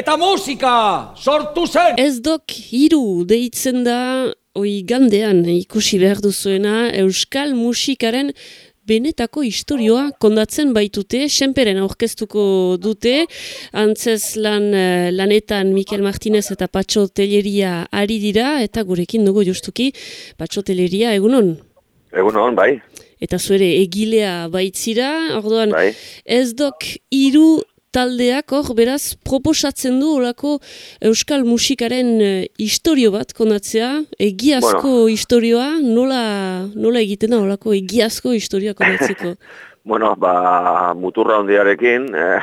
eta musika sortu zen! Ez dok hiru deitzen da, oi gandean ikusi behar duzuena, Euskal musikaren benetako historioa kondatzen baitute, senperen aurkeztuko dute, antzez lan, eh, lanetan Mikel Martinez eta Patxo Telleria ari dira, eta gurekin dugu justuki, Patxo Telleria, egunon? Egunon, bai. Eta zuere egilea baitzira, orduan, Bai. ez dok hiru taldeak hor, beraz, proposatzen du olako Euskal musikaren eh, historio bat konatzea, egiazko historioa, nola, nola egiten da olako egiazko historioa konatzeko? Bueno, ba, muturra hondiarekin, eh,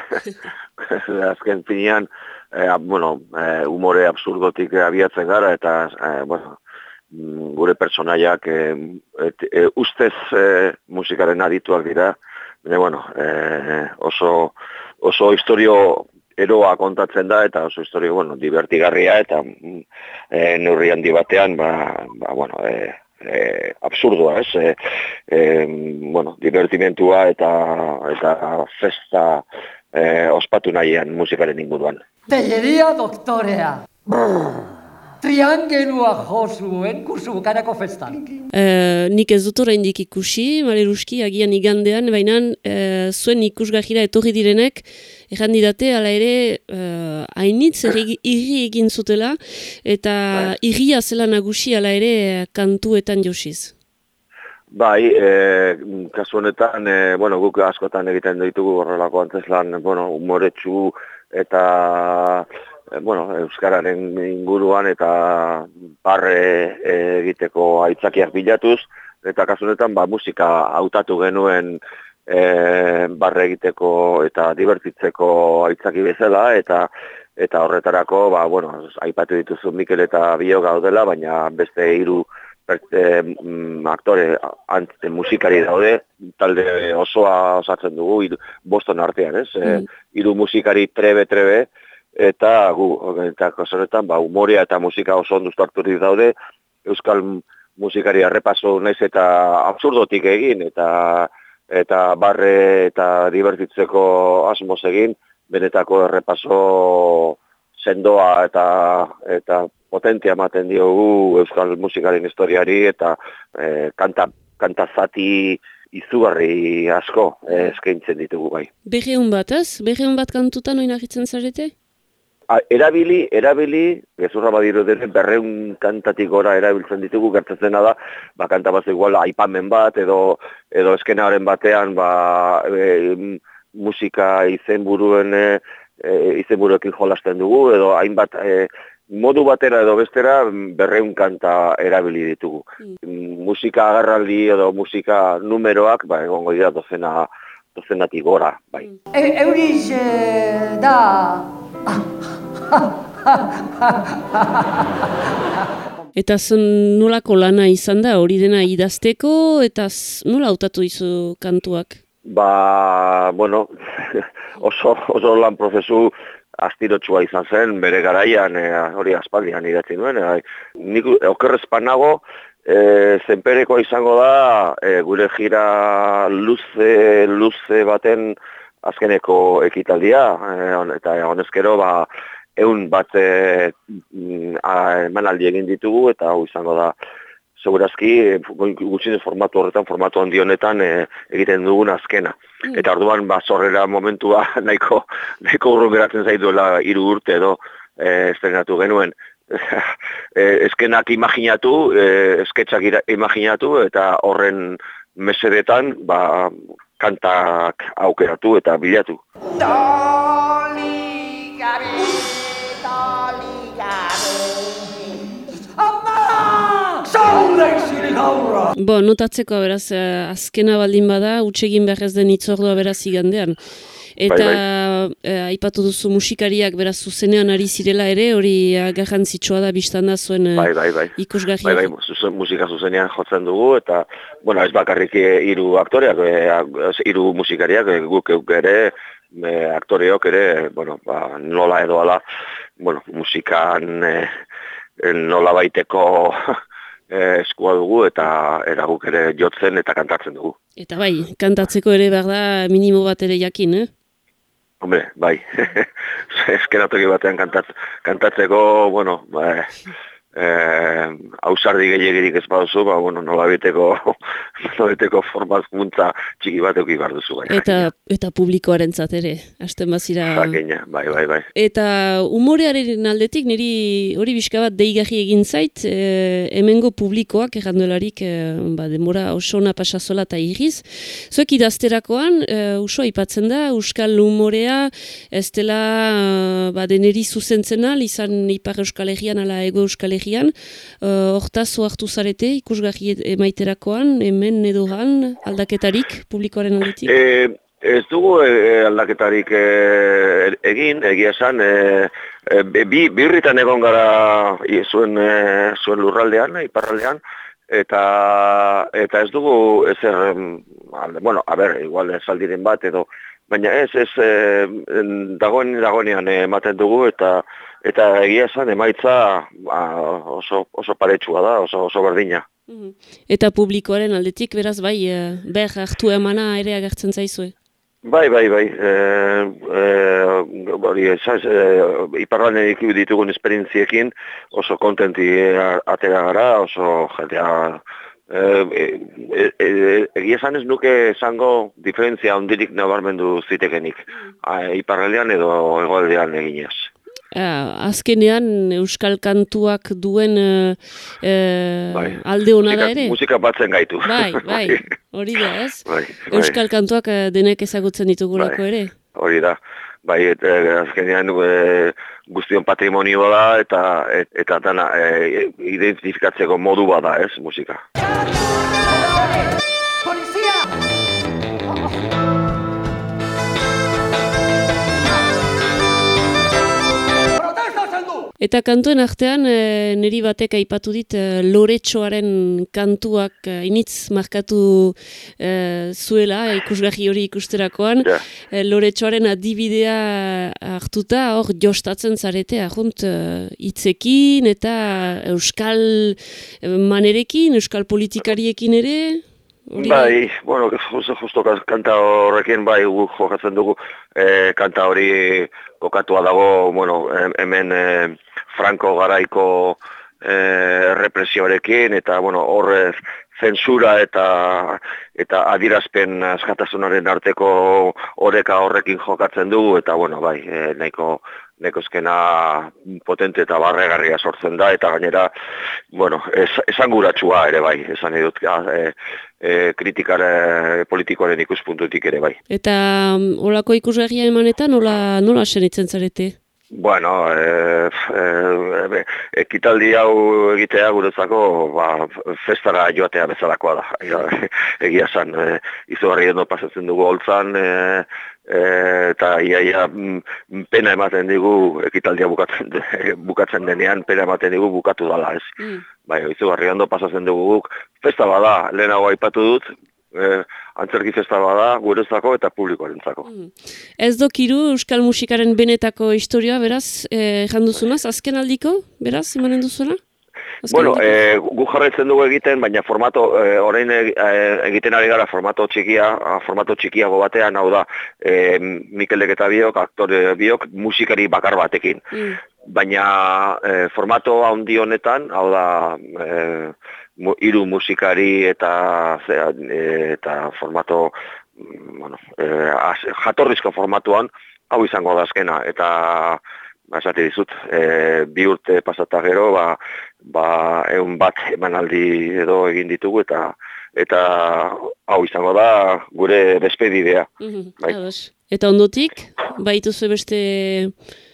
azken finean, eh, bueno, eh, umore absurdotik abiatzen gara, eta, eh, bueno, mm, gure personaiak eh, et, eh, ustez eh, musikaren adituak dira, baina, bueno, eh, oso, oso historio eroa kontatzen da, eta oso historio, bueno, divertigarria, eta mm, eh, neurri handi batean, ba, ba bueno, eh, eh, absurdoa, ez? Eh, eh, bueno, divertimentua eta eta festa eh, ospatu nahian musikaren inguruan. Telleria doktorea. Triangelua jo zuen kursu bukanako festan. Eh, nik ez dut oraindik ikusi, maleruski, agian igandean, baina eh, zuen ikusgahira etorri direnek, erran didate, ala ere, eh, hainitz irri irri egin zutela, eta irria zela nagusi, ala ere, kantuetan josiz. Bai, e, kasu honetan, e, bueno, guk askotan egiten ditugu horrelako antzeslan, bueno, umoretsu eta e, bueno, euskararen inguruan eta barre e, egiteko aitzakiak bilatuz eta kasu honetan ba musika hautatu genuen e, barre egiteko eta divertitzeko aitzaki bezala eta eta horretarako ba bueno, aipatu dituzu Mikel eta Bio gaudela, baina beste hiru beste mm, aktore ant, musikari daude, talde osoa osatzen dugu, hiru- boston artean, ez? Mm. hiru musikari trebe-trebe, eta gu, eta kasoretan, ba, umorea eta musika oso ondo harturik daude, euskal musikari arrepaso naiz eta absurdotik egin, eta eta barre eta divertitzeko asmoz egin, benetako errepaso sendoa eta eta potentia ematen diogu euskal musikaren historiari eta e, kanta kanta zati izugarri asko eh, eskaintzen ditugu bai. Berreun bat, ez? Berreun bat kantutan oin agitzen zarete? A, erabili, erabili, gezurra badiru dene, berreun kantatik gora erabiltzen ditugu, gertatzen da, ba, kanta bat igual aipamen bat, edo, edo eskenaren batean, ba, e, musika izenburuen, e, e, izenburuekin jolasten dugu, edo hainbat, e, modu batera edo bestera berreun kanta erabili ditugu. Mm. Musika agarraldi edo musika numeroak, ba, egongo dira dozena, dozenatik gora, bai. E, euriz da... Eta zen nolako lana izan da, hori dena idazteko, eta nola hautatu dizu kantuak? Ba, bueno, oso, oso lan prozesu astirotsua izan zen, bere garaian, e, hori aspaldian idatzi nuen. E, nik okerrezpan nago, e, zenpereko izango da, e, gure jira luze, luze baten azkeneko ekitaldia, e, hon- eta honezkero, ba, eun bat e, mm, a- emanaldi egin ditugu, eta hau izango da, segurazki, e, gutxien formatu horretan, formatu handi honetan e, egiten dugun azkena. Eta orduan ba zorrera momentua nahiko nahiko urrun geratzen zaituela hiru urte edo eh estrenatu genuen. e, eskenak imaginatu, e, esketxak ira- imaginatu eta horren mesedetan ba kantak aukeratu eta bilatu. Bo, notatzeko beraz, eh, azkena baldin bada, utxegin behar ez den itzordua beraz igandean. Eta eh, aipatu duzu musikariak beraz zuzenean ari zirela ere, hori eh, garrantzitsua da biztan da zuen Bai, bai, bai. ikusgarria. Bai, bai, zuzen, musika zuzenean jotzen dugu, eta, bueno, ez bakarrik hiru aktoreak, hiru musikariak, guk ere, eh, aktoreok ere, bueno, ba, nola edo ala, bueno, musikan eh, nola baiteko eh, eskua dugu, eta era guk ere jotzen eta kantatzen dugu. Eta bai, kantatzeko ere behar da minimo bat ere jakin, eh? Hombre, bai, eskenatoki batean kantatz, kantatzeko, bueno, ba, eh, ausardi gehiagirik ez baduzu, ba, bueno, nola beteko, nola beteko formazkuntza txiki bat euki behar duzu. Bai. Eta, eta publikoaren ere, hasten bazira. Jakina, bai, bai, bai. Eta umorearen aldetik, niri hori bizka bat deigarri egin zait, e, hemengo publikoak errandolarik e, ba, demora osona pasazola eta iriz. Zuek idazterakoan, e, uso aipatzen da, Euskal umorea, ez dela e, ba, deneri zuzentzen al, izan Ipar Euskal Herrian, ala Ego Euskal Herrian, e, hortaz oartu zarete, ikusgarri emaiterakoan, hemen edo han, aldaketarik publikoaren aldetik? E, ez dugu e, aldaketarik e, egin, egia esan, e, e, bi, birritan egon gara i, zuen, e, zuen lurraldean, iparraldean, eta eta ez dugu ezer, alde, bueno, a ber, igual ez aldiren bat, edo, baina ez, ez, e, dagoen, dagoenean ematen dugu, eta eta egia esan emaitza ba, oso, oso paretsua da, oso, oso berdina. Mhm. Eta publikoaren aldetik, beraz, bai, e, ber hartu emana ere agertzen zaizue? Bai, bai, bai. E, e, bori, esaz, e, ditugun esperientziekin oso kontenti atera gara, oso jendea... E, e, e, egia esan ez nuke esango diferentzia ondirik nabarmendu zitekenik. Mm. Iparraldean edo egoaldean eginez. Uh, azkenean Euskal Kantuak duen uh, bai. alde hona da ere? Musika batzen gaitu. Bai, bai, hori da ez? Bai, bai. Euskal Kantuak uh, denek ezagutzen ditugulako bai, ere? Hori da, bai, et, azkenean uh, guztion patrimonio da eta et, eta dana uh, identifikatzeko modu bada ez, musika. Eta kantuen artean, e, niri batek aipatu dit, e, loretxoaren kantuak e, initz markatu e, zuela, ikusgarri hori ikusterakoan. Yeah. E, loretxoaren adibidea hartuta, hor jostatzen zarete, ahunt, hitzekin eta euskal manerekin, euskal politikariekin ere. Bai, bueno, justo, justo kanta horrekin bai gu jokatzen dugu e, kanta hori kokatua dago, bueno, hemen e, Franco garaiko e, represioarekin eta bueno, hor zensura eta eta adirazpen askatasunaren arteko oreka horrekin jokatzen dugu eta bueno, bai, e, nahiko nekozkena potente eta barregarria sortzen da, eta gainera, bueno, es, esan ere bai, esan edut, e, e, kritikare politikoaren ikuspuntutik ere bai. Eta mm, olako ikusgarria emanetan, nola, nola senitzen zarete? Bueno, e, e, ekitaldi hau egitea guretzako ba, festara joatea bezalakoa da. Egia san, e, izugarri pasatzen dugu holtzan, e, e, eta iaia mm, pena ematen digu ekitaldia bukatzen, bukatzen denean, pena ematen digu bukatu dala, ez. Mm. Bai, izugarri ondo pasatzen dugu guk, festa bada, lehenago aipatu dut, eh, antzerki festa bada gurezako eta publikoarentzako. Mm. Ez dokiru Euskal Musikaren benetako historia, beraz, eh, janduzunaz, azken aldiko, beraz, imanen duzuna? bueno, eh, gu jarretzen dugu egiten, baina formato, eh, orain eh, egiten ari gara formato txikia, formato txikiago batean, hau da, eh, Mikel eta biok, aktore biok, musikari bakar batekin. Mm. Baina eh, formato handi honetan, hau da, eh, hiru musikari eta eta formato mm, bueno, e, jatorrizko formatuan hau izango da azkena. Eta ba, esate dizut e, bi urte pasata gero ba, ba egun bat emanaldi edo egin ditugu eta eta hau izango da gure despedidea. Mm bai. eta ondotik baitu beste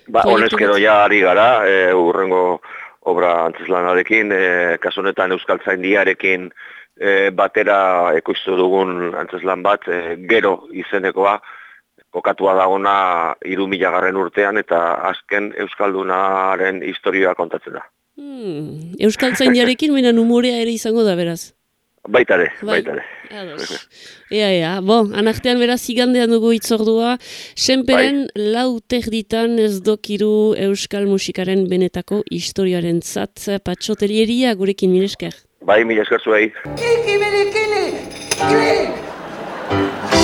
ba honezkero ja ari gara e, urrengo obra antzeslanarekin, e, kasunetan Euskal Zaindiarekin e, batera ekoiztu dugun antzeslan bat, e, gero izenekoa, kokatua dagona iru garren urtean, eta azken Euskaldunaren historioa kontatzen da. Hmm. Euskal Zaindiarekin, mena numorea ere izango da, beraz? Baitare, bai. baitare. Ea, ea, bo, anartean beraz igandean dugu itzordua, senperen bai. lau terditan ez dokiru Euskal Musikaren benetako historiaren zat, patxotelieria gurekin milesker. Bai, milesker zuei. Kiki, kili, kili!